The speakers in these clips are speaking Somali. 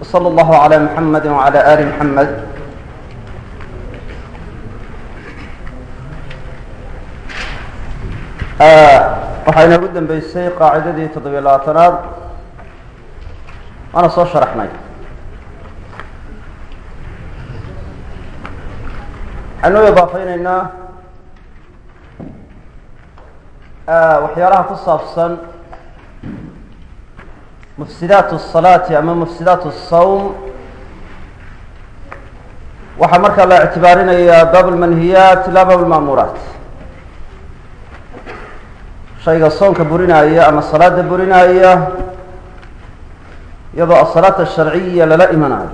وصلى الله على محمد وعلى آل محمد waxaa inoogu dambeysay qaacidadii toddobiyo labaatanaad waana soo sharaxnay. Waxaan u ibaafeyneynaa ah, waxyaalaha ku saabsan mufsidaat الصalaati ama mufsidaat الsawm waxaa markaa la ictibaarinayaa baab اlmanhiyaat la baab اlma'muuraat shayga soonka burinaya ama salaada burinaya iyadoo asalaat asharciya lala imanayo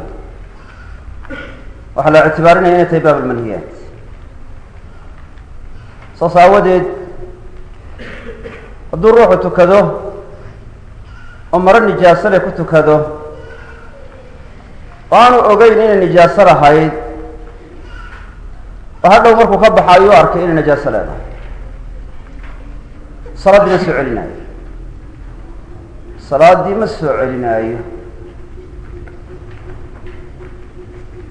waxaa la ictibaarinaya inay tahay baab اlmanhiyaat saas aawadeed hadduu ruuxu tukado oo maro nijaasole ku tukado oo aanu ogeyn inay nijaaso lahayd. Oo hadhow markuu ka baxa ayuu arkay inay najaaso leedahay. Salaaddii ma soo celinaayo. Salaaddii ma soo celinaayo.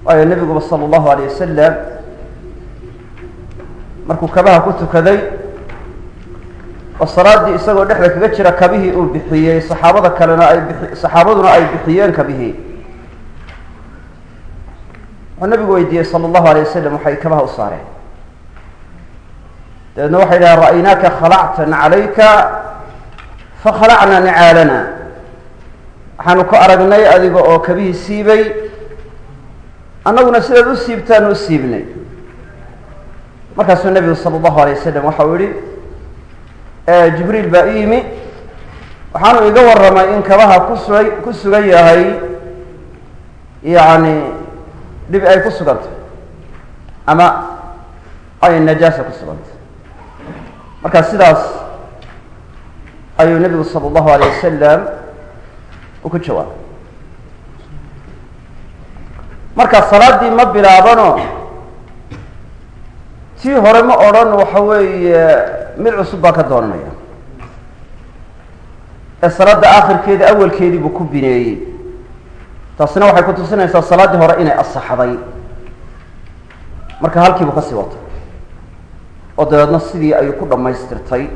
Waayo nebiguba sala allahu alayh wasalam markuu kabaha ku tukaday oo salaaddii isagoo dhexda kaga jira kabihii uu bixiyey saxaabada kalena ay bi saxaabaduna ay bixiyeen kabihii. Wuxuu nabigu weydiiyey sala allahu alayh wasalam waxay kabaha u saareen. Dabeedna waxay dhahen ra'aynaaka khalacta nacalayka fakhalacna nicaalana. Waxaanu ku aragnay adiga oo kabihii siibay annaguna sidaad u siibtaanu u siibnay. Markaasuu nebigu sala allahu alayh wasalam waxa uu yihi jibriil baa i yimi. Waxaanu iga warramay in kabaha kusuga ku sugan yahay yacni dhib ay ku sugantay ama ay najaasa ku sugantay. Marka sidaas ayuu nebigu sala allahu alayh wasalam u ku jawaabay marka salaaddii ma bilaabano tii hore ma odhan waxa weeye mid cusub baa ka doonanaya ee salaadda aakhirkeeda awalkeedii buu ku bineeyey. Taasina waxay ku tusinaysaa salaaddii hore inay asaxday. Marka halkiibuu ka sii watay. Oo dabeedna sidii ayuu ku dhammaystirtay.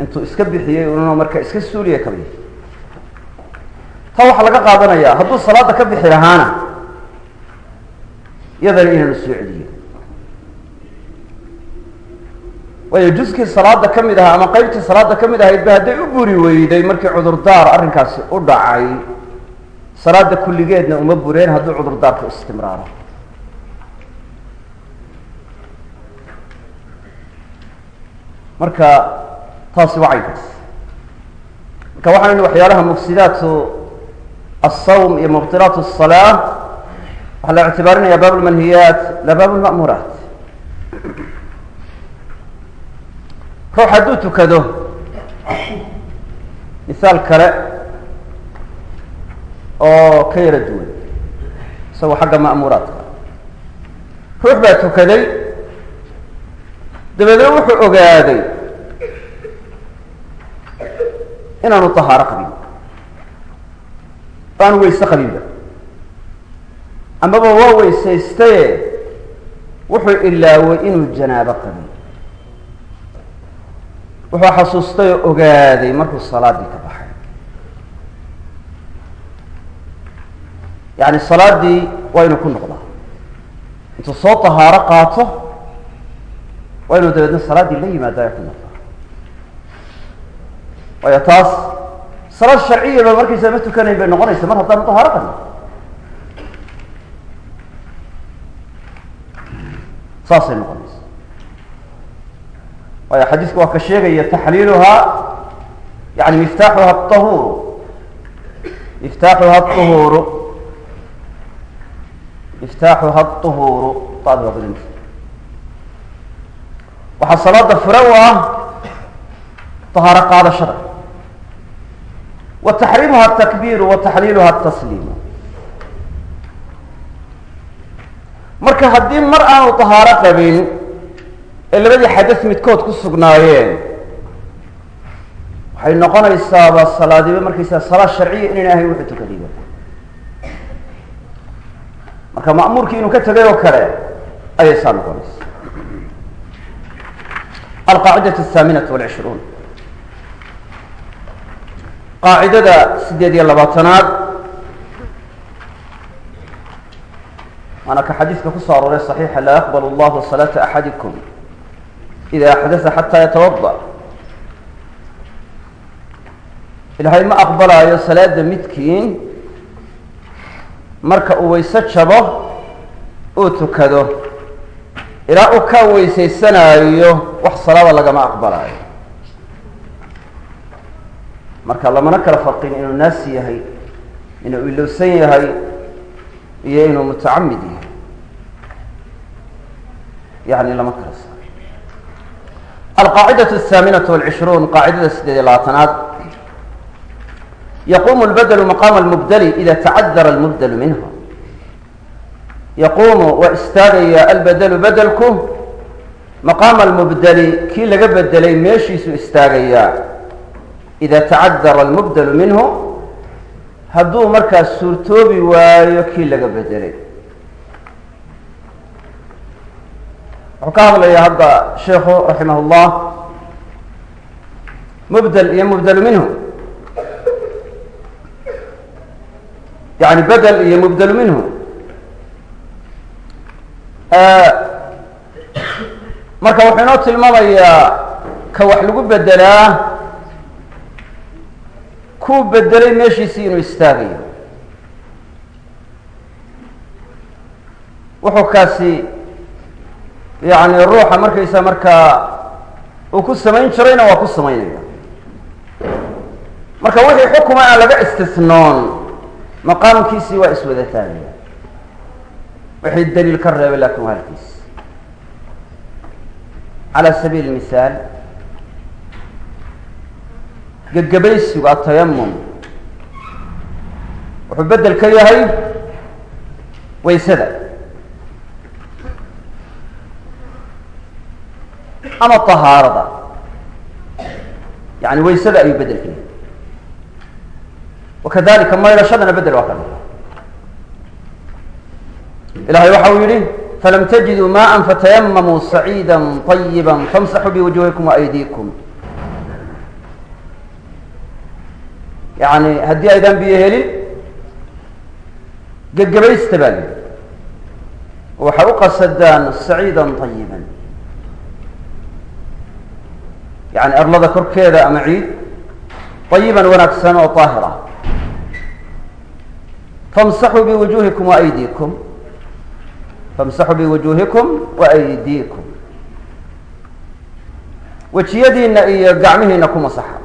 Intuu iska bixiyey ununa marka iska suuliya kabi taa waxaa laga qaadanayaa hadduu salaadda ka bixi lahaana iyadana inaanu soo celiyo waayo juskii salaada ka mid ahaa ama qeybtii salaada ka mid ahayd ba hadday u buri weyday markii cudurdaar arrinkaasi u dhacay salaada kulligeedna uma bureen hadduu cudurdaarku istimraaro. Marka taasi waa caynkaas marka waxaan waxyaalaha mufsidaatu asawm iyo mubtilaat الsalaa waxaa la ictibaarinaya baab lmanhiyaat la baab lma'muuraat ruux hadduu tukado mihaal kale oo ka yara duwan isagoo xagga ma'muuraadka. Ruux baa tukaday dabeedna wuxuu ogaaday inaanu tahaaro qabin. O aanu weyse qabinba. Amaba waa weysaystaye wuxuu ilaaway inuu janaabo qabin wuxuu xasuustay oo ogaaday markuu salaaddii ka baxay. Yacni salaaddii waa inuu ku noqdaa. Intuu soo tahaaro qaato waa inuu dabeedna salaaddii la yimaada ku noqdaa. Waayo taas salaad sharciyaba markaysa ma tukanayn bay noqonaysa mar haddaanu tahaaro qabin saasay noqonaysa waayo xadiiska waa ka sheegaya taxliiluhaa yani miftaaxuha ahuuru miftaaxuha ahuuru miftaaxuha ahuuru waxaa salaada furan u ah tahaaro qaadashada. Wa taxriimuha atakbiiru wa taxliiluha atasliimu marka haddii mar aanu tahaaro qabin ee labadii xadas midkood ku sugnaayeen. Waxay noqonaysaaba salaadiba markaysaa salaa sharciya inayn ahayn wuxuu tukadiba marka ma'muurkii inuu ka tegay oo kale ayay saa noqonaysa. Alqaacidat althaaminatu walcishruun. Qaacidada sideed iyo labaatanaad. Maana ka xadiidka ku soo arooray saxiixa laa yaqbal llahu salaata axadikum ida axdasa xataa yatawaضa ilaahay ma aqbalaayo salaada midkiin marka uu weyse jabo uu tukado ilaa uu ka weysaysanaayo wax salaada lagama aqbalaayo marka lamana kala farqin inuu naasi yahay inuu ilowsan yahay iyo inuu mutacamid yahay yani lama kala alqaacidatu alhaaminatu walcishruun qaacidada siddeed iyo labaatanaad yaquumu lbadelu maqaama almubdali ida tacadara almubdalu minhu yaquumu waa istaagaya albedelu bedelku maqaama almubdeli kii laga bedelay meeshiisuu istaagayaa ida tacadara almubdalu minhu hadduu markaas suurtoobi waayo kii laga bedelay wuxuu ka hadlayaa hadda sheikhu raximah اllah mubdel iyo mubdelu minhu. Yani bedel iyo mubdelu minhu. Marka wuxuu inoo tilmaamayaa ka wax lagu bedelaa kuu bedelay meeshiisii inuu istaagayo wuxuu kaasi yani ruuxa markaysa markaa uu ku samayn jirayna waa ku samaynaya. Marka wixii xukuma aan laga istisnoon maqaamkiisii waa iswada taagaya wixii daliil ka reebay laakiin waa halkiis. Calى sabiili mihaal gegabaysigu atayamum wuxuu bedel ka yahay waysada ama ahaarada yani waysada ayuu bedel ka yahay wakadalika maydhashadana bedel waa ka ah. ilahay waxa uu yihi falam tajiduu maaa fatayamamuu saciida ayiba famsaxuu biwujuhikum waaydiikum yani haddii aydaan biyo helin gebgabaysta baa lii u qasadaan saciida ayiba yani arlada korkeeda ama ciid طayiban wanaagsan oo طaahir ah famsaxuu biwujuhikum waaydiikum famsaxuu biwujuhikum waaydiikum wejiyadiina iyo gacmihiina ku masaxa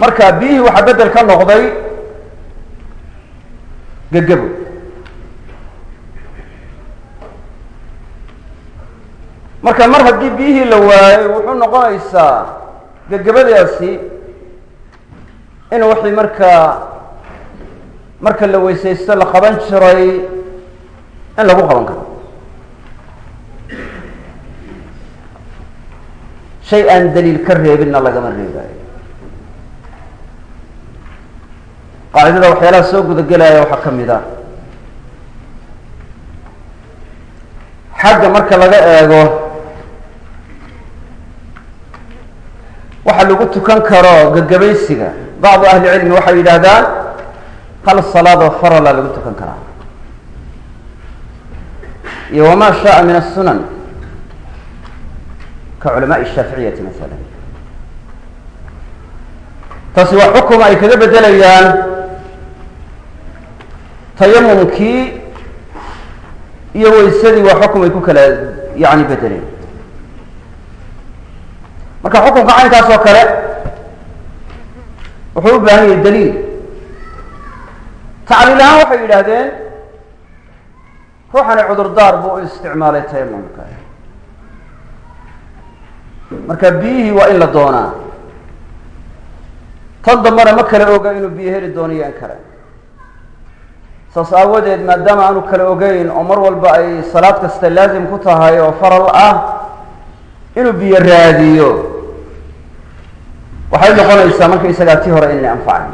marka biyihii waxaa bedel ka noqday gegebo marka mar haddii biyihii la waayey wuxuu noqonaysaa gegabadaasi in wixii markaa marka la weysaysto la qaban jiray in lagu qaban karo. Shay aan daliil ka reebinna lagama reebaayo. Qaacidada waxyaalaha soo gudagelaya waxaa ka mid a xagga marka laga eego waxa lagu tukan karo gagabaysiga bacdu ahli cilmi waxay yidhaahdaan hal salaadoo farala lagu tukan karaa. Iyo wamaa shaaa min asunan ka culamaai shaaficiyati maala taasi waa xukum ay kaga bedelayaan tayamumkii iyo weysadii waa xukum ay ku kala yani bedeleen marka xukunka caynkaas kale wuxuu u baahan yahay daliil. Tacliil ahaan waxay yidhaahdeen ruuxani cudurdaar buu u isticmaalay tayamumka marka biyihii waa in la doonaa. Tan dambana ma kala oga inuu biyo heli doonayo in kale saas aawadeed maadaama aanu kala ogeyn oo mar walba ay salaad kasta laazim ku tahay oo faral ah inuu biyo raadiyo waxay noqonaysaa marka isagaa tii hore inaynay anfacayn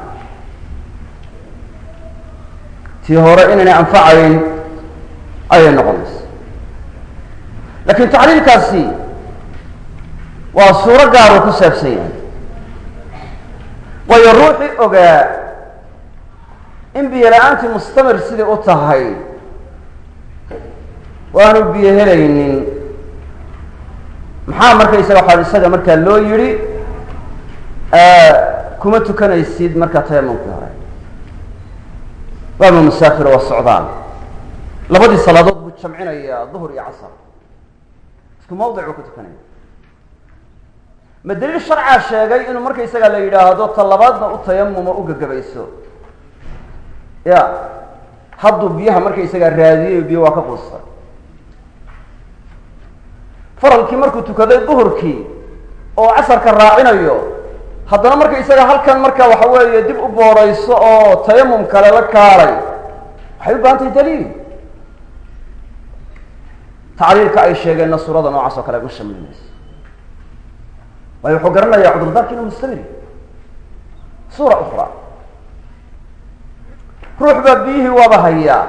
tii hore inaynay anfacayn ayay noqonaysaa. Lakin tacliilkaasi waa suuro gaar uu ku saabsan yahay. Waayo ruuxii ogaa in biyo la'aantii mustamir sidii u tahay waanu biyo helaynin. Maxaa markaysaga waxaa isaga markaa loo yidhi kuma tukanaysid markaa tayamumkii hore. Waama musaafir waa socdaan. Labadii salaadood buu jamcinaya duhur iyo casar. Isku mawdic buu ku tukanaya. Ma daliil sharcaa sheegay inuu markaysaga la yidhaahdo ta labaadna u tayamumo u gagabayso ya hadduu biyaha markaysagaa raadiyayo biyo waa ka quustay faralkii markuu tukaday duhurkii oo casarka raacinayo haddana markaysaga halkan marka waxa weeye dib u boorayso oo tayamum kale la kaalay waxay u baahan tahay daliil. Tacliilka ay sheegeenna suurada noocaas oo kale ma shamilinayso waayo wuxuu garanayaa cudurdaarki inuu mustamiri suura ukra ruux baa biyihii waaba hayaa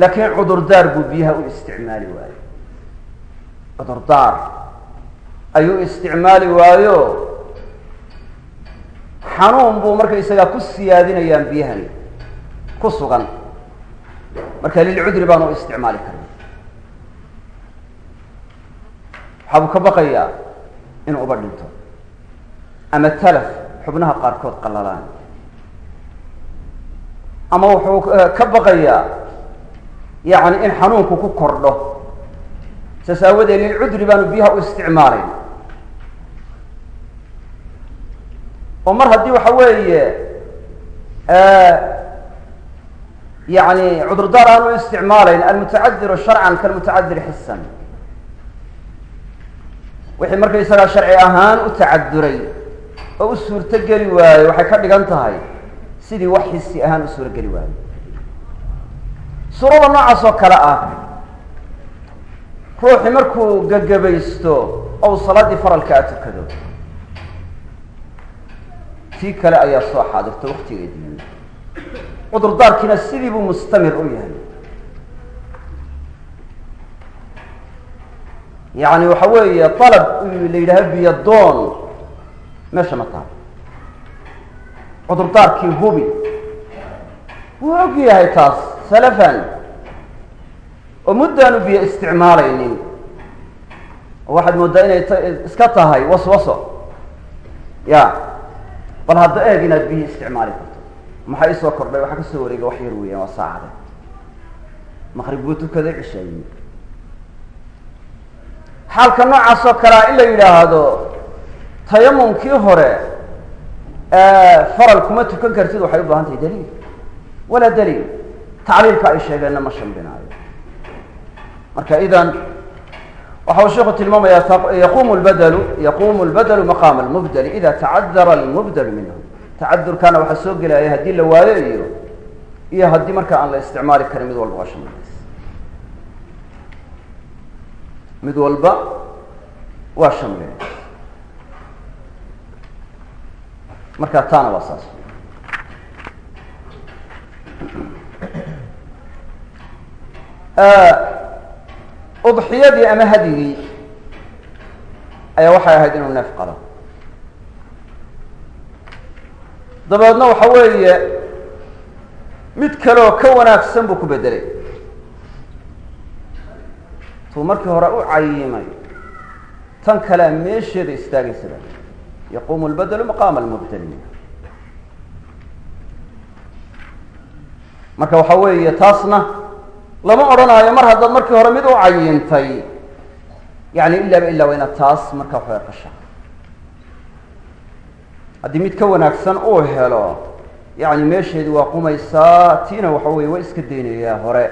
laakiin cudurdaar buu biyaha u isticmaali waayo. Cudurdaar ayuu isticmaali waayo xanuun buu markaysagaa ku siyaadinayaan biyahani ku sugan. Marka lilcudri baan u isticmaali karin. Waxaabuu ka baqayaa inuu uba dhinto. Ama talaf xubnaha qaarkood qallalaan. Ama wuxuu ka baqayaa yacni in xanuunku ku kordho. Saas aawadeed lilcudri baanu biyaha u isticmaalayn oo mar haddii waxa weeye yani cudurdaar aan u isticmaalayn almutacadiru sharcan kalmutacadir xisan wixii markaysagaa sharci ahaan u tacaduray oo u suurto geli waayo waxay ka dhigan tahay sidii wax xisi ahaan u suuro geli waayo. Suurada noocaas oo kale ah ruuxi markuu gagabaysto ou salaaddii faralka a tukado tii kale ayaa soo xaadirto waktigeedii cudurdaarkiina sidii buu mustamir u yahay. Yacni waxa weeye alab la yidhaaho biyo doon meesha ma tahay cudurdaarkii hubi. Wuu og yahay taas salafan. Oo muddaanu biyo isticmaalaynin. Oo waxaad mooddaa inay iska tahay waswaso. Ya bal hadda eeg inaad biyi isticmaali karto. Maxaa isoo kordhay? Waxaa ka soo wareega wax yar weeyaan waa saacade. Maqrib buu tukaday cishaayi xaalka noocaas oo kalea in la yidhaahdo tayamumkii hore faral kuma tukan kartid waxay u baahan tahay daliil. Walaa daliil. Tacliilka ay sheegeenna ma shambinaayo. Marka idan waxa uu sheikhu tilmaamaya yaqumu lbadlu yaqumu lbadlu maqaama lmubdali ida tacadara almubdalu minhu. Tacadurkana waxaa soo gelaya haddii la waayo iyo iyo haddii marka aan la isticmaali karin mid walba waa mid walba waa shamlinaysa marka taana waa saas udxiyadii ama hadigii ayaa waxay ahayd inuu neef qalo. Dabeedna waxa weeye mid kaleoo ka wanaagsan buu ku bedelay tuu markii hore u cayimay tan kalea meesheeda istaagaysaba yaqumu lbadelu maqaama almubdali marka waxa weeye taasna lama odhanaayo mar haddaad markii hore mid u cayintay yani ilaaba ilaa waa taas marka waxawa qasha. Haddii mid ka wanaagsan uu helo yani meesheedi waa qumaysaa tiina waxa weye waa iska daynayaa hore.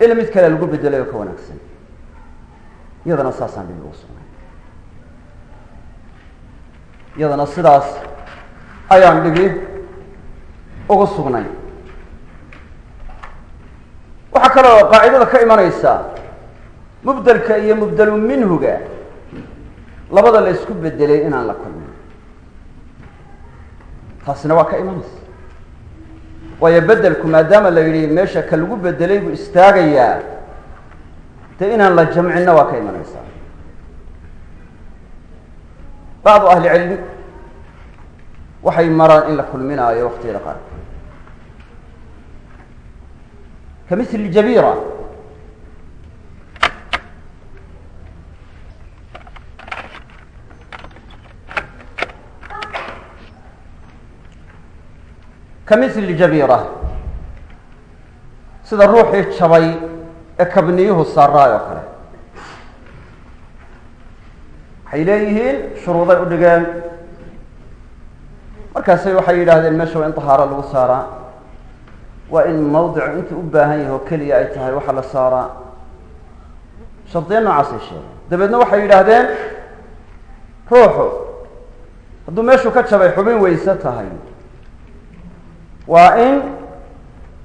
Ila mid kale lagu bedelay oo ka wanaagsan. Iyadana saasaan dhib ugu sugnay iyadana sidaas ayaan dhibi ugu sugnay waxaa kaloo qaacidada ka imanaysa mubdelka iyo mubdelu minhuga labada la isku bedelay inaan la kulmin. Taasina waa ka imanaysa. Waayo bedelku maadaama la yidhi meesha ka lagu bedelay buu istaagayaa dee inaan la jamcinna waa ka imanaysaa bacdu ahli cilmi waxay maraan in la kulminaayo waqtiyada qaarkood ka mili jabira ka mili jabira sida ruuxii jabay ee kabniyuhu saaraay oo kale waxay leeyihiin shuruuday u dhigeen markaasay waxay yidhaahdeen meesha waa in tahaaro lagu saaraa waa in mawdicu intuu u baahan yahay oo keliya ay tahay waxaa la saaraa. Shardiya noocaasay sheegeen. Dabeedna waxay yidhaahdeen ruuxu hadduu meeshuu ka jabay xubin weyse tahay. Waa in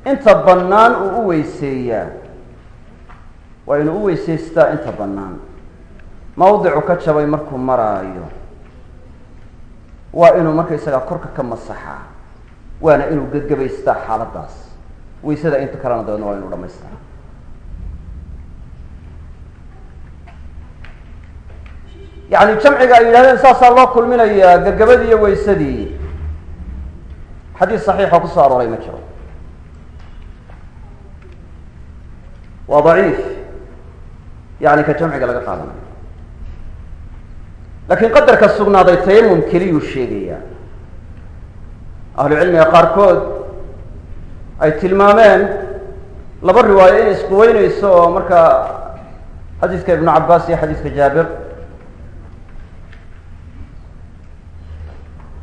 inta bannaan uu u weyseeyaa. Waa inuu u weyseystaa inta bannaan. Mawdicu ka jabay markuu maraayo. Waa inuu markaysagaa korka ka masaxaa. Waana inuu gebgebaystaa xaaladaas weysada inta kalena dabeedna waa inuu dhamaystira yani jamciga ay yidhahdeen saasaa loo kulminayaa gebgabadii iyo weysadii xadiis saxiixoo ku soo arooray ma jiro. Waa daciif. Yani ka jamciga laga qaadanayo laakiin qadarka sugnaaday tayamum keliyuu sheegayaa. Ahlu cilmiga qaarkood ay tilmaameen laba riwaayo inay isquweyneyso oo markaa xadiiska ibnu cabaas iyo xadiiska jaabir.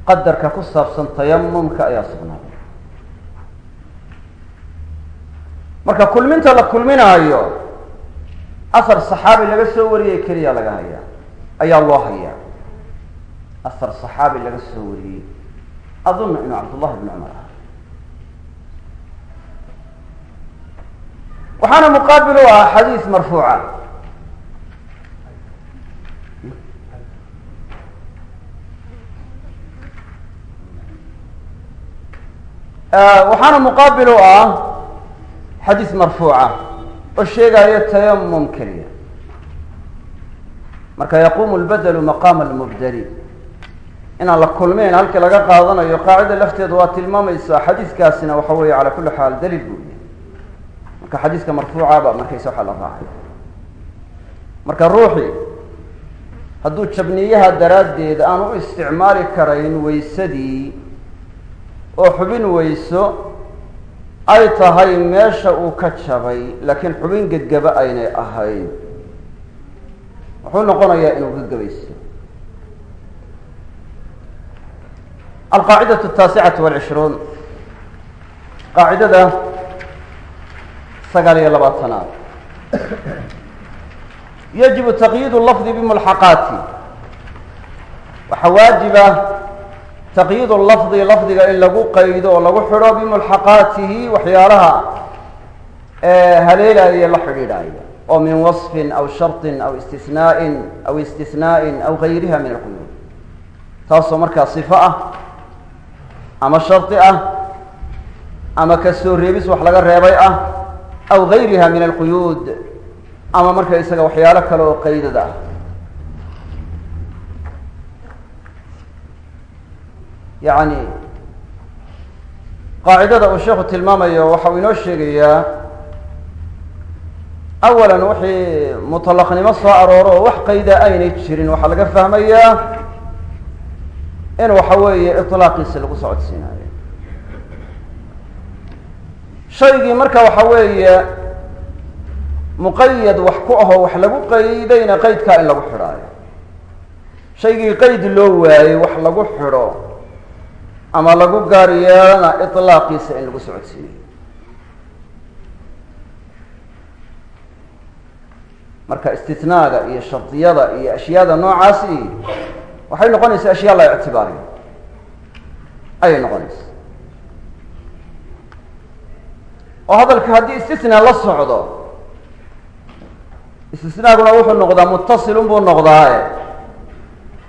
Qadarka ku saabsan tayamumka ayaa sugnaaday marka kulminta la kulminaayo asar saxaabi laga soo wariyey keliya laga hayaa ayaa loo hayaa. Asar saxaabi laga soo wariyey. Adunna inuu cabdullahi bn cumar. ah waxaana muqaabil u ah xadiis marfuuca. Waxaana muqaabil u ah xadiis marfuuca oo sheegayo tayamum keliya. Marka yaqumu lbadelu maqaama almubdali. Inaan la kulmeyn halkii laga qaadanayo qaacida lafteedu waa tilmaamaysaa xadiiskaasina waxa weeye cala kulli xaal daliil buu marka xadiiska marfuucaba markaysa waxaa la raacay. Marka ruuxii hadduu jabniyaha daraaddeed aan u isticmaali karayn weysadii oo xubin weyso ay tahay meesha uu ka jabay laakiin xubin gegaba aynay ahayn. Wuxuu noqonayaa inuu gegabaysto alqaacidatu ataasicatu walcishruun qaacidada sagaal iyo labaatanaad yajibu taqyiid lafdi bimulxaqaati waxaa waajiba taqyiid lafdi lafdiga in lagu qaydo oo lagu xidho bimulxaqaatihi waxyaalaha haleelaya la xidhiidhaya oo min waصfin aw sharطin aw istisnaaءin aw istisnaaءin aw gayriha min alquyuud taasoo markaa صifo ah ama shardi ah ama ka soo reebis wax laga reebay ah aw gayriha min alquyuud ama marka isaga waxyaalo kale oo qaydada ah. Yani qaacidada uu sheekhu tilmaamayo waxa uu inoo sheegayaa awalan wixii muطalaqnimo soo arooro oo wax qayda aynay jirin waxaa laga fahmayaa in waxa weeye iطlaaqiisa lagu socodsiinayo shaygii marka waxa weeye muqayad wax ku ahoo wax lagu qaydayna qaydkaa in lagu xidhaayo. Shaygii qayd loo waayey wax lagu xidho ama lagu gaar yeelana iطlaaqiisa in lagu socodsiinayo marka istinaaga iyo shardiyada iyo ashyaada noocaasi waxay noqonaysaa ashyaa la ictibaariyo ayay noqonaysaa oo hadalka haddii istisnaa la socdo istisnaaguna wuxuu noqdaa mutasilun buu noqdaaye.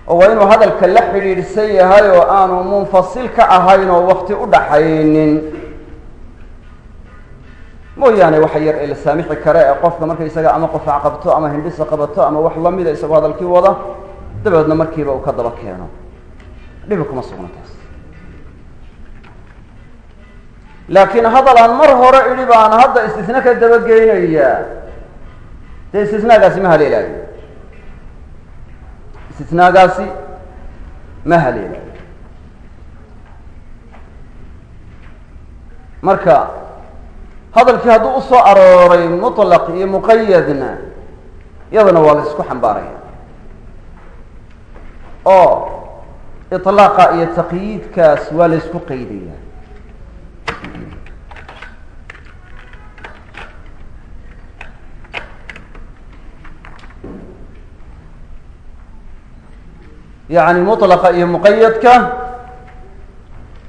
Oo waa inuu hadalka la xidhiidhsan yahay oo aanu munfasil ka ahayn oo wakti u dhaxaynin. Mooyaane waxa yar ee la saamixi kare ee qofka markaysaga ama qofaac qabto ama hindhisa qabato ama wax lamida isagoo hadalkii wada dabeedna markiiba uu ka daba keeno. Dhibi kuma sugna taas laakiin hadal aan mar hore idhi baan hadda istisna ka dabageynaya dee istisnaagaasi ma haleelaayo? Istisnaagaasi ma haleelaayo. Marka hadalkii hadduu u soo arooray mutlaq iyo muqayadna iyadana waa la isku xambaaraya. Oo iطlaaqa iyo taqyiidkaas waa la isku qaydaya yani mulaqa iyo muqayadka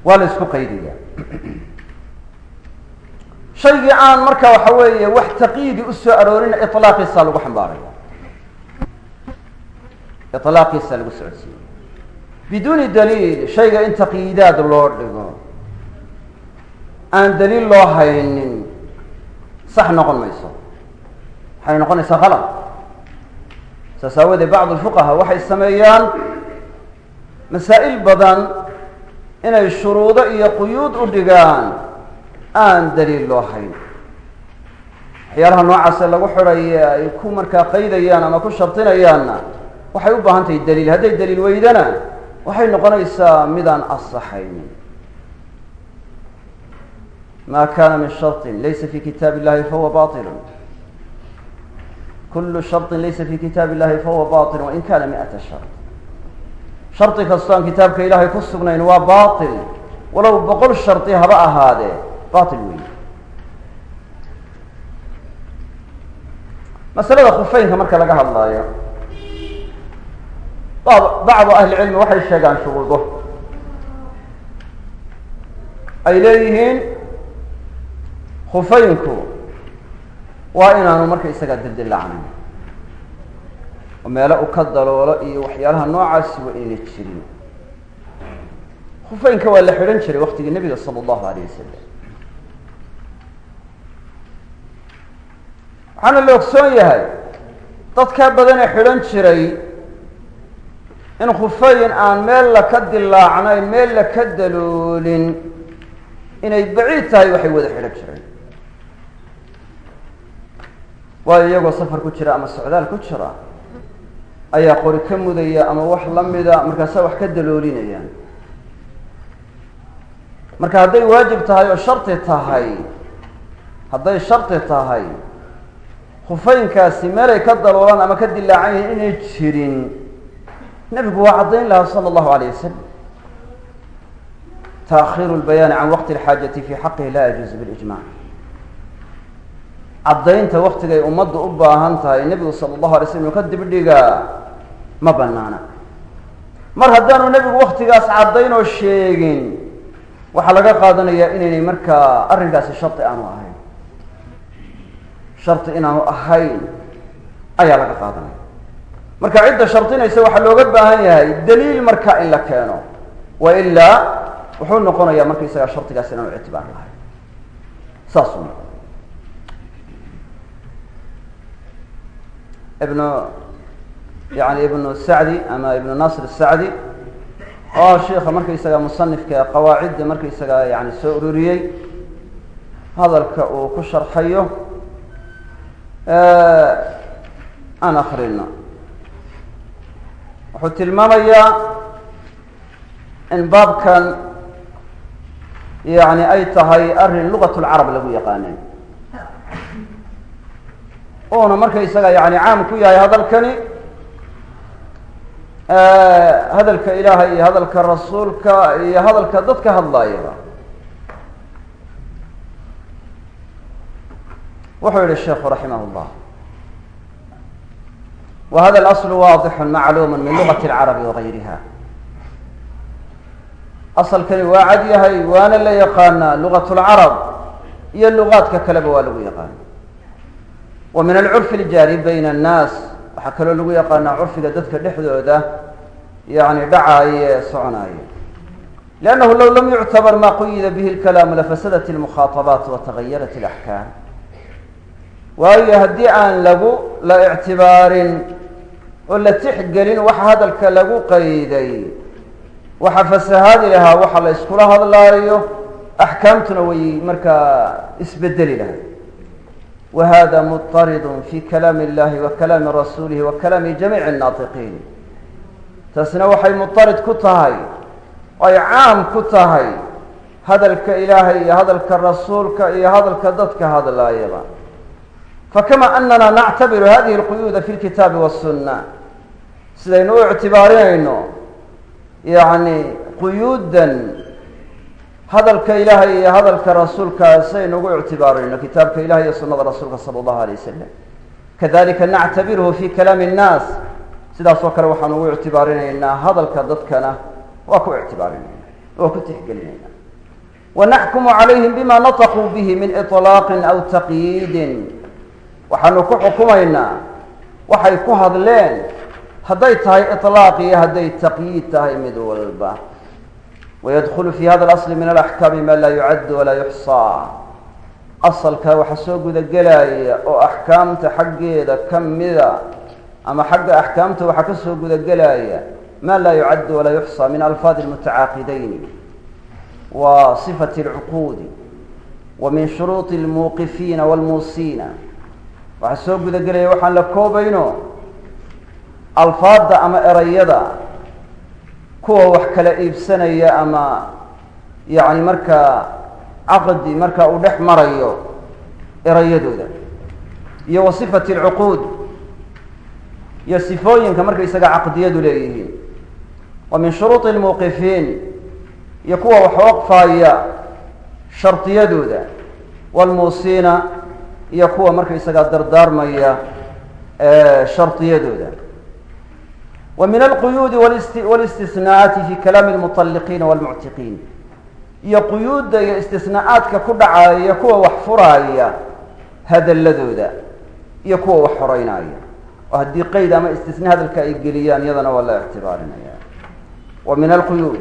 waa la isku qaydaya shaygii aan marka waxa weeye wax taqiidi u soo aroorin ilaaqiisaa lagu xambaaraya ilaaqiisaa lagu socodsiiya biduuni daliil shayga in taqiidaad loo dhigo aan daliil loo haynin sax noqon mayso. Waxay noqonaysaa qalad saas aawadee bacd اlfuqaha waxay sameeyaan masaa'il badan inay shuruudo iyo quyuud u dhigaan aan daliil loo hayn. Waxyaalaha noocaase lagu xidhaye ay ku markaa qaydayaan ama ku shartinayaanna waxay u baahan tahay daliil. Hadday daliil weydana waxay noqonaysaa midaan asaxaynin ma kana min sharطin laysa fi kitaab illahi fahuwa baطil kulu sharطin laysa fi kitaab illahi fahuwa baطil wain kana miata shart shardi kastoo aan kitaabka ilaahay ku sugnayn waa baطil walow boqol shardi haba ahaadee baطil weyi masalada khufeynka marka laga hadlaayo bacdu ahli cilmi waxay sheegaan shuruudo ay leeyihiin khufeynku waa inaanu marka isagaa dildilacnayn oo meelo u ka daloolo iyo waxyaalaha noocaasi waa inayna jirin. khufeynka waa la xidhan jiray waktigii nebiga sala allahu alayh wasalam waxaana la ogsoon yahay dadkaa badanee xidhan jiray in khufeyn aan meel la ka dilaacnayn meel la ka daloolin inay baciid tahay waxay wada xidhan jireen waayo iyagoo safar ku jira ama socdaal ku jira ayaa qori ka mudaya ama wax lamida markaasaa wax ka daloolinayaan marka hadday waajib tahay oo shardi tahay hadday shardi tahay khufeynkaasi meelay ka daloolaan ama ka dilaacan yihiin inay jirin nebigu waa caddayn lahaa sala allahu alayh wasalam taakhiru lbayaani can waqti alxaajati fi xaqihi laa yajuuzu bilijmac caddaynta waktigay ummaddu u baahan tahay nebigu sala allahu alay slam inuu ka dibdhigaa ma banaana mar haddaanu nebigu waktigaas caddayn oo sheegin waxaa laga qaadanayaa inaynay markaa arrinkaasi shardi aanu ahayn. Shardi inaanu ahayn ayaa laga qaadanaya. Marka cidda shardinaysa waxaa looga baahan yahay daliil marka in la keeno. Wa ilaa wuxuu noqonayaa markaysagaa shardigaas inaanu ictibaar lahayn. Saasuu ibnu yani ibnu sacdi ama ibnu nasr sacdi. Oo sheika markaysaga musanifka qawaacidda markaysaga yani soo ururiyey hadalka uu ku sharxayo aan akrino wuxuu tilmaamayaa in baabkan yani ay tahay arrin lugat lcarab lagu yaqaanay uuna markaysaga yani caam ku yahay hadalkani hadalka ilaahay iyo hadalka rasuulka iyo hadalka dadka hadlaayaba wuxuu yihi sheikhu raximah llah wa hada اlasl waadix macluum min lugat اlcarabi wagayriha asalkani waa cad yahay waana la yaqaanaa lugat lcarab iyo lugaadka kaleba waa lagu yaqaana wa min alcurfi aljaari bayna annaas waxaa kaloo lagu yaqaanaa curfiga dadka dhexdooda yani dhacaaye ee soconaaye liannahu low lam yuctabar ma quyida bihi lkalaamu lafasadat almukhaatabaat watagayarat alaxkaam waayo haddii aan lagu la ictibaarin oo la tixgelin waxa hadalka lagu qayday waxa fasahaadi lahaa waxa la iskula hadlaayo axkaamtuna way markaa isbedeli lahay wa hada muطaridun fi kalaami اllahi wa kalaami rasuulihi wa kalaami jamiici الnaatiqiin taasina waxay muطarid ku tahay ay caam ku tahay hadalka ilaahay iyo hadalka rasuulka iyo hadalka dadka hadlaayaba fakama anana nactabiru hadihi اlquyuuda fi اlkitaabi wالsuna sidaynu u ictibaarinayno yani quyuudan hadalka ilaahay iyo hadalka rasuulka saynugu ictibaarayno kitaabka ilahay iyo sunada rasuulka sal allahu alay wasalam kadalika nactabirhu fi kalaami innaas sidaas oo kale waxaan ugu ictibaarinaynaa hadalka dadkana. Waa ku ictibaarinayna waa ku tixgelinayna wanaxkumu calayhim bima nataquu bihi min iطlaaqin aw taqyiidin. Waxaanu ku xukumaynaa waxay ku hadleen hadday tahay ilaaq iyo hadday taqyiid tahay mid walba wydkulu fi hada اlasl min alaxkaami ma laa yucad walaa yuxsaa asalka waxaa soo gudagelaya oo axkaamta xaggeeda ka mida ama xagga axkaamta waxaa ka soo gudagelaya ma laa yucad walaa yuxsaa min alfaadi اlmutacaaqidayn wa صifati اlcuquudi wa min shuruuطi اlmuuqifiina wاlmuusiina waxaa soo gudagelaya waxaan la koobayno alfaadda ama erayada kuwa wax kala iibsanaya ama yani markaa caqdi marka uu dhex marayo erayadooda. Iyo wa sifati alcuquud iyo sifooyinka markaysaga caqdiyadu leeyihiin. Wa min shuruuطi lmuuqifiin iyo kuwa wax waqfaaya shardiyadooda waalmuusiina iyo kuwa markaysaga dardaarmaya shardiyadooda min alquyuudi walistisnaa'aati fi kalaami lmuطalliqiina wاlmuctiqiin iyo quyuudda iyo istisnaa'aadka ku dhacaya kuwa wax furaaya hadaladooda iyo kuwa wax horeynaya oo haddii qeyd ama istisna hadalka ay geliyaan iyadana waa la ictibaarinaya wa min alquyuud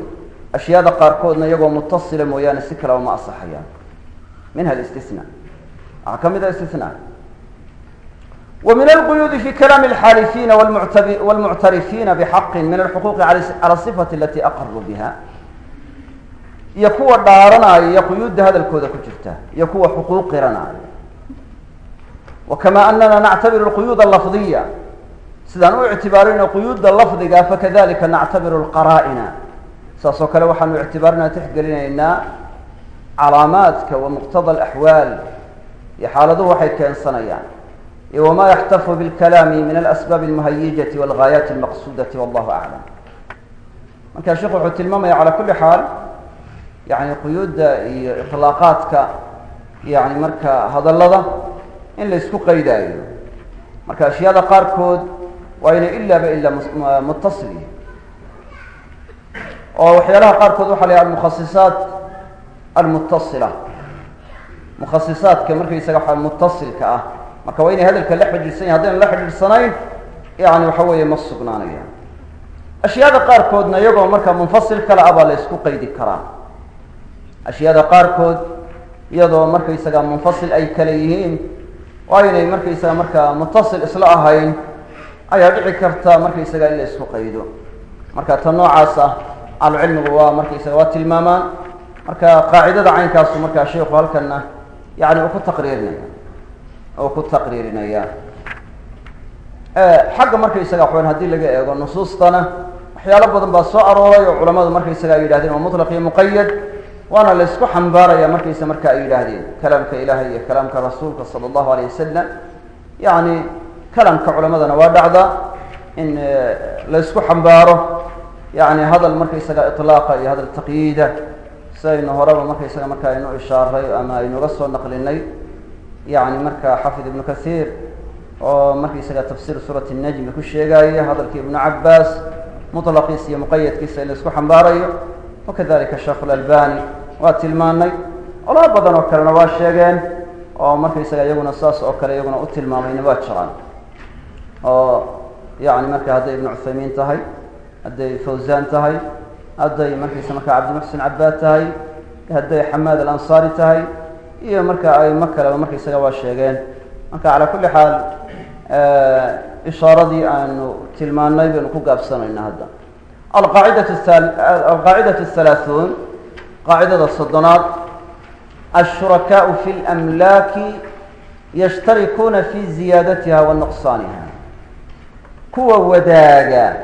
ashyaada qaarkoodna iyagoo mutasila mooyaane si kaleba ma asaxayaan minha alistisna waxaa ka mid a istisna ومن القيود في كلام الحالفين والمعترفين بحق من الحقوق على الصفة التي أقروا بها iyo kuwa dhaaranaayo iyo quyuudda hadalkooda ku jirta iyo kuwa xuquuq qiranaayo وكما أننا نعتبر القيود اللفظية sidaan u اعتibaarinayno quyuudda lafdiga fakadalika نعتبر القرائن saas oo kale waxaanu اعتibaarinaa tixgelinaynaa calaamaadka ومqتضى الأحوال iyo xaaladuhu waxay keensanayaan iyo wma yaxtafu bilkalaami min alasbaab almuhayijati walgaayat almaqsudati wallahu aclam marka sheikhu wuxuu tilmaamaya calaa kulli xaal yani quyuudda iyo itlaaqaadka yani marka hadallada in la isku qaydaayo marka ashyaada qaarkood waa inay ilaaba ilaa muttasil oo waxyaalaha qaarkood waxa la yh almukhasisaat almutasila mukhasisaadka markaysaga muttasilka ah marka waa inay hadalka la xidhiidsan yahy haddayna la xidhiidhsanayn yani waxa weeye ma sugnaanaya ashyaada qaarkoodna iyagoo markaa munfasil kale ah baa la isku qaydi karaa. Ashyaada qaarkood iyadoo markaysaga munfasil ay kale yihiin oo aynay markaysaga markaa mutasil isla ahayn ayaa dhici karta markaysaga in la isku qaydo. Marka ta noocaas ah ahlucilmigu waa markaysaga waa tilmaamaan. Marka qaacidada caynkaasu markaa sheiku halkana yani uu ku taqriirinaya oo ku taqriirinaya. Xagga markaysaga waxawan haddii laga eego nusuustana waxyaalo badan baa soo arooray oo culamadu markaysaga ay yidhahdeen waa mutlaq iyo muqayad waana la isku xambaaraya markaysa marka ay yidhaahdeen. Kalaamka ilahay iyo kalaamka rasuulka sala allahu alayh wasalam yani kalamka culamadana waa dhacda in la isku xambaaro yani hadal markaysaga iطlaaqa iyo hadal taqyiida. Sidaynu horeba markaysaga marka aynu ishaaray ama aynuga soo naqlinay yani marka xafid ibnu kahiir oo markaysaga tafsiir suurati najmi ku sheegaya hadalkii ibnu cabaas mutlaqiisa iyo muqayadkiisa in la isku xambaarayo. Wakadalika sheekh lalbani waa tilmaanay culamo badan oo kalena waa sheegeen oo markaysaga iyaguna saas oo kale iyaguna u tilmaamayna waa jiraan. Oo yani marka hadday ibnu cuthaymiin tahay hadday fawsaan tahay hadday markaysa markaa cabdimuxsin cabaad tahay hadday xamaad alansaari tahay iyo marka aimo kaleba markaysaga waa sheegeen. Marka calaa kulli xaal ishaaradii aanu tilmaanay baynu ku gaabsanayna hadda. Alqaacidatu alqaacidatu athalaathuun qaacidada soddonaad ashurakaau fi lamlaaki yashtarikuuna fi ziyaadatiha wa kuwa wadaaga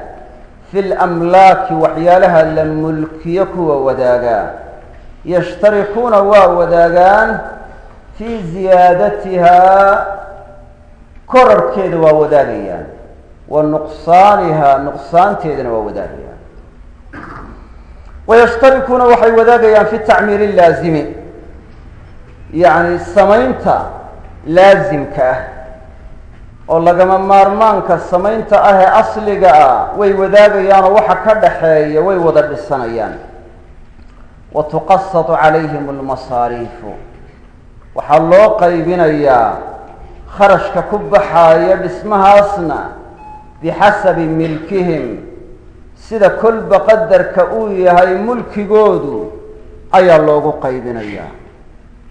fi lamlaaki waxyaalaha la mulkiyo kuwa wadaaga yashtarikuuna waa wadaagaan fii ziyaadatihaa korarkeeda waa wadaagayaan. Wa nuqsaanihaa nuqsaanteedana waa wadaagayaan. Wayashtarikuuna waxay wadaagayaan fi tacmiiri laazimi yacni samaynta laasimka ah oo lagama maarmaanka samaynta ah ee asliga ah way wadaagayaan oo waxa ka dhaxeeya way wada dhisanayaan wa tuqasatu calayhim almasaariifu waxaa loo qaybinayaa kharashka ku baxaaya dhismahaasna bixasabi milkihim sida kolba qadarka uu yahay mulkigoodu ayaa loogu qaybinayaa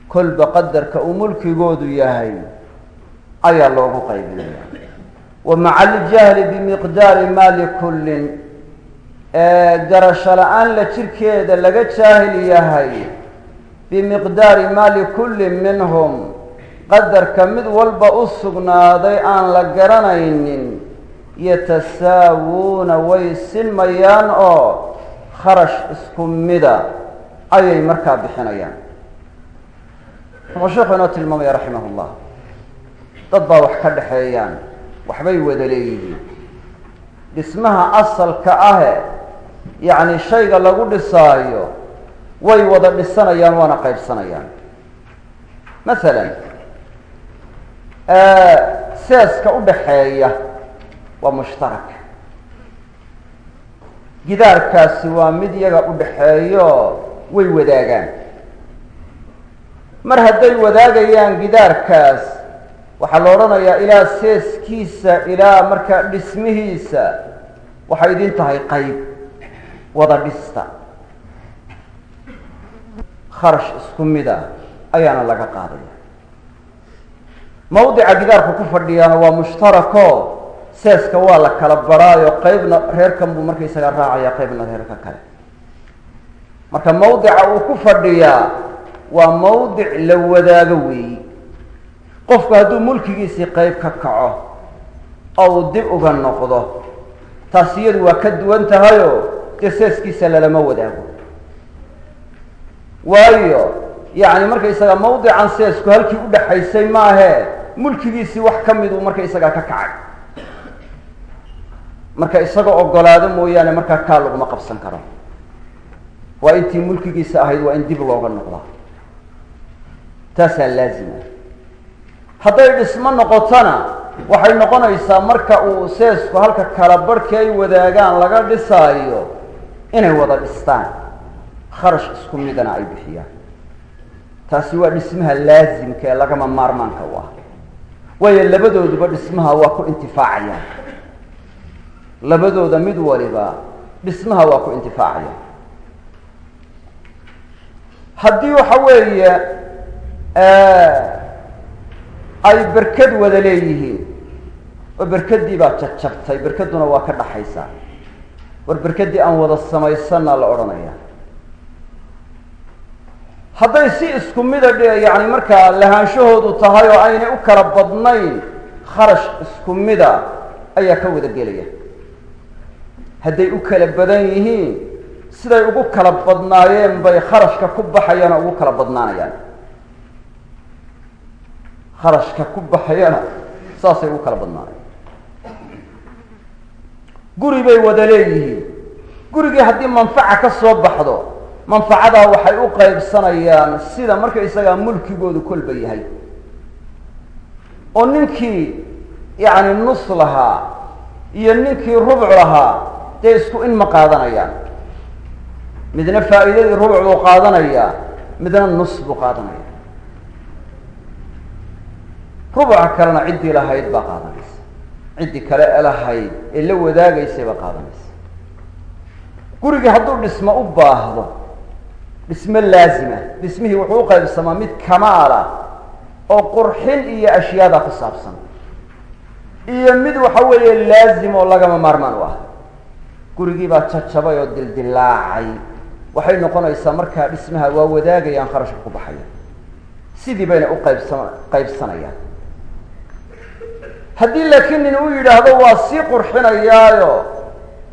kolba qadarka uu mulkigoodu yahay ayaa loogu qaybinaya wa maca aljahli bimiqdaari ma likullin garasho la'aan la jirkeeda laga jaahil yahay bimiqdaari ma likullin minhum qadarka mid walba u sugnaaday aan la garanaynin yatasaawuuna way sinmayaan oo kharash isku mida ayay markaa bixinayaan. Wuxuu sheekhu inoo tilmaamaya raximah llah dad baa wax ka dhexeeyaan waxbay wada leeyihiin. Dhismaha asalka ahe yacni shayga lagu dhisaayo way wada dhisanayaan waana qaybsanayaan. Masalan seeska u dhaxeeya waa mushtarak. Gidaarkaasi waa mid yaga u dhaxeeyo way wadaagaan. Mar hadday wadaagayaan gidaarkaas waxaa la odhanayaa ilaa seeskiisa ilaa markaa dhismihiisa waxay idin tahay qayb wada dhista. Kharash isku mida ayaana laga qaadaya. Mawdica gidaarku ku fadhiyaana waa mushtarako seeska waa la kala baraayo qeybna reerkan buu markaysaga raacaya qeybna reerka kale. Marka mawdica uu ku fadhiyaa waa mawdic la wadaago weeyi. Qofku hadduu mulkigiisii qeyb ka kaco oo uu dib uga noqdo taas iyadu waa ka duwan tahayoo dee seeskiisa lalama wadaago. Waayo yacni markaysaga mawdican seesku halkii u dhaxaysay maahee mulkigiisii wax ka mid uu markaysagaa ka kacay. Marka isagoo ogolaado mooyaane markaa kaa laguma qabsan karo. Waa intii mulkigiisa ahayd waa in dib looga noqdaa taasaa laazima. Hadday dhismo noqotona waxay noqonaysaa marka uu seesku halka kala barhkii ay wadaagaan laga dhisaayo inay wada dhistaan. Kharash isku midana ay bixiyaan. Taasi waa dhismaha laazimka ee lagama maarmaanka u ah. Waayo labadooduba dhismaha waa ku intifaacayaan. Labadooda mid waliba dhismaha waa ku intifaacayaan. Haddii waxa weeye ay berked wada leeyihiin oo berkedii baa jajabtay berkeduna waa ka dhaxaysaa war berkedii aan wada samaysana la odhanaya hadday si isku mida yani markaa lahaanshahoodu tahay oo aynay u kala badnayn kharash isku mida ayaa ka wada gelaya. Hadday u kala badan yihiin siday ugu kala badnaayeen bay kharashka ku baxayaan ugu kala badnaanayaan. Kharashka ku baxayana saasay ugu kala badnaanayaan guri bay wada leeyihiin. Gurigii haddii manfaca ka soo baxdo manfacadaa waxay u qaybsanayaan sida marka isagaa mulkigoodu kolba yahay. Oo ninkii yacni nus lahaa iyo ninkii rubuc lahaa dee isku in ma qaadanayaan. Midna faa'iidadii rubuc buu qaadanayaa midna nus buu qaadanaya rubuca kalena ciddii lahayd baa qaadanaysa ciddii kale e lahayd ee la wadaagaysay baa qaadanaysa. Gurigii hadduu dhismo u baahdo dhismo laazima dhismihii wuxuu u qaybsamaa mid kamaala oo qurxin iyo ashyaada ku saabsan. Iyo mid waxa weeye laazim oo lagama maarmaan u ah. Gurigii baa jajabay oo dildilaacay waxay noqonaysaa markaa dhismaha waa wadaagayaan kharashka ku baxaya. Sidii bayna u qaybsama qaybsanayaan haddii laakiin nin uu yidhaahdo waa sii qurxinayaayo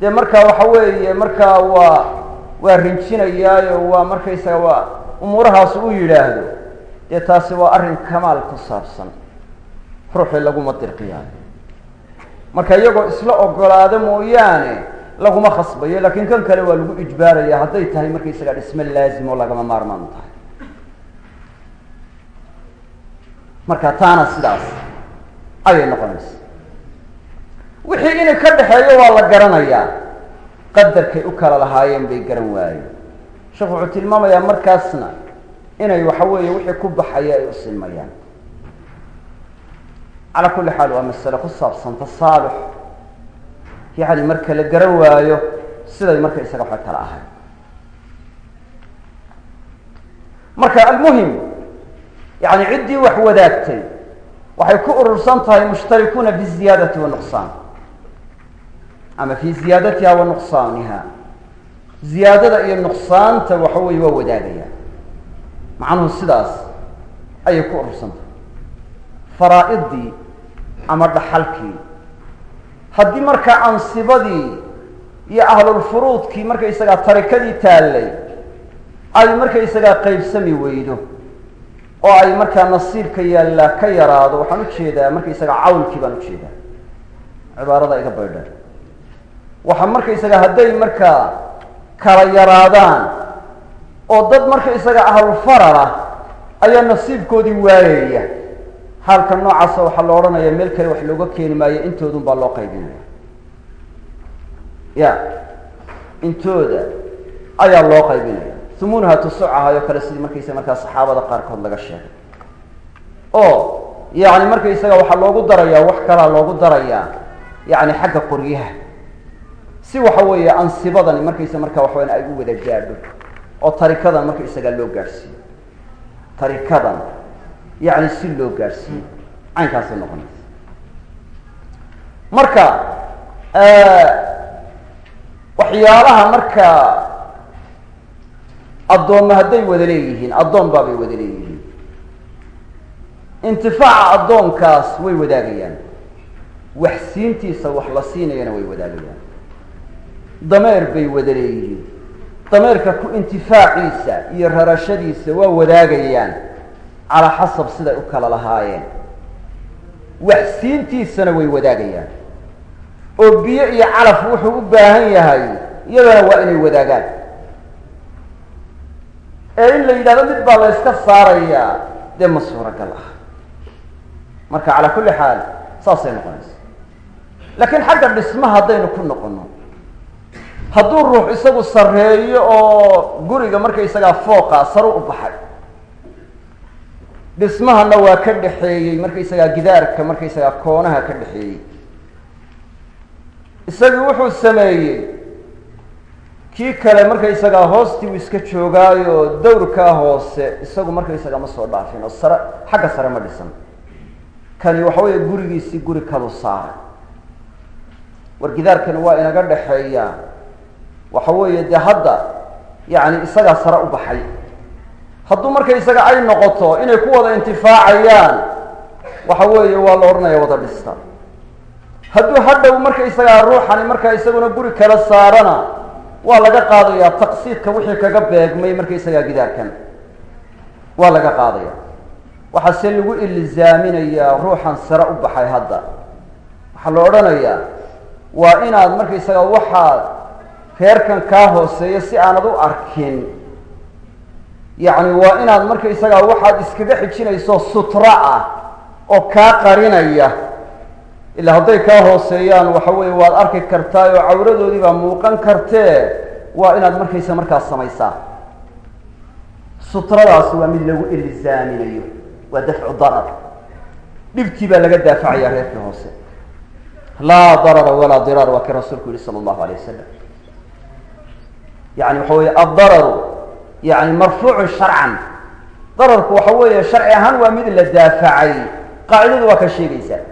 dee markaa waxa weeye markaa waa waa rinjinayaayo waa markaysaga waa umuurahaas uu yidhaahdo dee taasi waa arrin kamaal ku saabsan ruuxii laguma dirqiyaayo marka iyagoo isla ogolaado mooyaane laguma khasbayo laakiin kan kale waa lagu ijbaaraya hadday tahay markaysaga dhismo laazim oo lagama maarmaan tahay. Marka taana sidaas ayay noqonaysa. Wixii inay ka dhexeeyo waa la garanayaa. Qadarkay u kala lahaayeen bay garan waayeen. Sheekhu wuxuu tilmaamayaa markaasna inay waxa weeye wixii ku baxaya ay u silmayaan. Calaa kulli xaal waa masale ku saabsan tasaalux. Yacni marka la garan waayo siday marka isaga waxa kala ahay. Marka almuhim yani ciddii wax wadaagtay waxay ku urursan tahay mushtarikuuna fi ziyaadati wanuqsaan ama fi ziyaadatiha wa nuqsaaniha. Ziyaadada iyo nuqsaanta waxa weeye waa wadaagayaan macnuhu sidaas ayay ku urursan tahay. Faraa-idii ama dhaxalkii. Haddii markaa ansibadii iyo ahlulfuruudkii markaysagaa tarikadii taallay ay markaysagaa qaybsami weydo oo ay markaa nasiibka yaallaa ka yaraado waxaan u jeedaa markaysagaa cawlkii baan u jeedaa cibaarada iga baydha. Waxa markaysagaa hadday markaa kala yaraadaan oo dad markaysaga ahlulfarara ayaa nasiibkoodii waayaya xaalka noocaasa waxaa la odhanaya meel kale wax looga keeni maayo intoodun baa loo qaybinaya ya intooda ayaa loo qaybinaya humunaha tusucahayo kale sidii markaysaga markaa saxaabada qaarkood laga sheegay. Oo yani markaysaga waxaa loogu darayaa wax kalaa loogu darayaa yani xagga qoryaha. Si waxa weeye ansibadani markaysa markaa waxaweyan ay u wada gaadho oo tarikadan markaysagaa loo gaadhsiiyo tarikadan yani si loo gaadhsiiyo caynkaasay noqonaysa. Marka waxyaalaha marka addoomma hadday wada leeyihiin addoon baabay wada leeyihiin. Intifaaca addoonkaas way wadaagayaan. Wax siintiisa wax la siinayana way wadaagayaan. Dameer bay wada leeyihiin. Dameerka ku intifaaciisa iyo rarashadiisa waa wadaagayaan. Calaa xasab siday u kala lahaayeen. Wax siintiisana way wadaagayaan. Oo biyo iyo calaf wuxuu u baahan yahay iyadana waa inay wadaagaan ee in la yidhahdo mid baa la yska saarayaa dee ma suuragal ah. Marka calaa kulli xaal saasay noqonaysa. Laakiin xagga dhismaha haddaynu ku noqono hadduu ruux isagu sarreeyo oo guriga markaysagaa fooqa saru u baxay dhismahana waa ka dhexeeyey markaysagaa gidaarka markaysagaa koonaha ka dhexeeyey isagii wuxuu sameeyey kii kale markaysagaa hoostii uu iska joogaayo dawrkaa hoose isagu markaysagaa ma soo dhaafin oo sare xagga sare ma dhisan. Kani waxa weeye gurigiisii guri kalu saaray. War gidaarkani waa inaga dhexeeyaa waxa weeye dee hadda yacni isagaa sare u baxay. Hadduu markaysaga ay noqoto inay ku wada intifaacayaan waxa weeye waa la odhanaya wada dhista. Hadduu hadhow markaysagaa ruuxani markaa isaguna guri kala saarana waa laga qaadayaa taqsiidka wixii kaga beegmay markaysagaa gidaarkan. Waa laga qaadaya waxaase lagu ilzaaminayaa ruuxan sare u baxay hadda. Waxaa la odhanayaa waa inaad markaysagaa waxaad reerkan kaa hooseeya si aanad u arkin. Yacni waa inaad markaysagaa waxaad iskaga xijinayso sutra ah oo kaa qarinaya ilaa hadday kaa hooseeyaan waxa weeye waad arki kartaa oo cawradoodii baa muuqan kartee waa inaad markaysa markaas samaysaa. Sutradaasi waa mid lagu ilzaaminayo waa dafcu darar. Dhibkii baa laga daafacaya reerkii hoose. Laa darara walaa diraar waa kii rasuulku yihi sala allahu alayh wasalam yani waxa weeye addararu yani marfuucun sharcan. Dararku waxa weeye sharci ahaan waa mid la daafacay. Qaacidadu waa ka sheegaysaa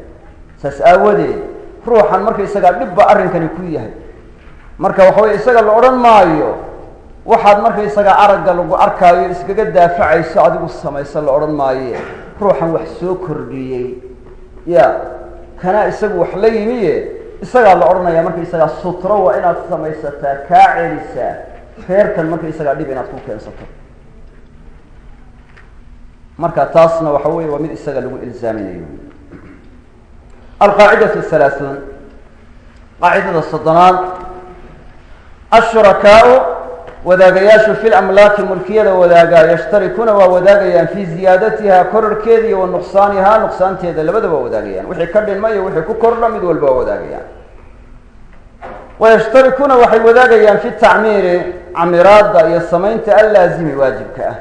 saas aawadeed ruuxan markaysagaa dhibba arrinkani ku yahay. Marka waxa weye isaga la odhan maayo waxaad markaysagaa aragga lagu arkaayo iskaga daafacayso adigu samayso la odhan maaye. Ruuxan wax soo kordhiyey. Ya kanaa isagu wax la yimiye isagaa la odhanaya markaysagaa sutro waa inaad samaysataa kaa celisaa. Reerkan markaysagaa dhib inaad ku keensato. Marka taasna waxa weye waa mid isaga lagu ilzaaminayo alqaacidatu halaaثuun qaacidada soddonaad. Ashurakaau wadaagayaashu fi lamlaaki mulkiyada wadaagaa yashtarikuuna waa wadaagayaan fi ziyaadatiha kororkeeda iyo wa nuqsaanihaa nuqsaanteeda labadaba waa wadaagayaan. Wixii ka dhinma iyo wixii ku kordha mid walba waa wadaagayaan. Wayashtarikuuna waxay wadaagayaan fi tacmiiri camiraada iyo samaynta allaazimi waajibka ah.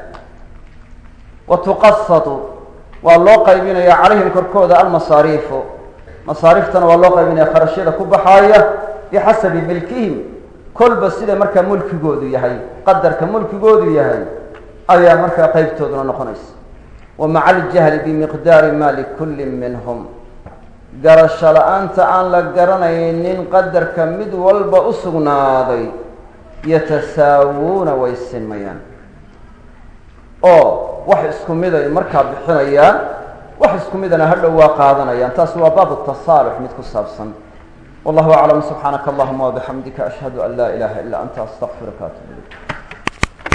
Wa waa loo qaybinaya calayhim korkooda almasaariifu masaariiftana waa loo qaybinaya kharashyada ku baxaaya bixasabi milkihim. Kolba sida markaa mulkigoodu yahay qadarka mulkigoodu yahay ayaa markaa qeybtooduna noqonaysa. Wa maca aljahli bimiqdaari ma likulli minhum. Garasho la'aanta aan la garanaynin qadarka mid walba u sugnaaday yatasaawuuna way sinmayaan oo wax isku mid ay markaa bixinayaan wax isku midana hadhow waa qaadanayaan. Taasi waa baabu tasaalux mid ku saabsan. Wallahu aclam subxaanaka allahuma wabixamdika ashhadu an laa ilaha ila anta astaqfiruka atub ilayk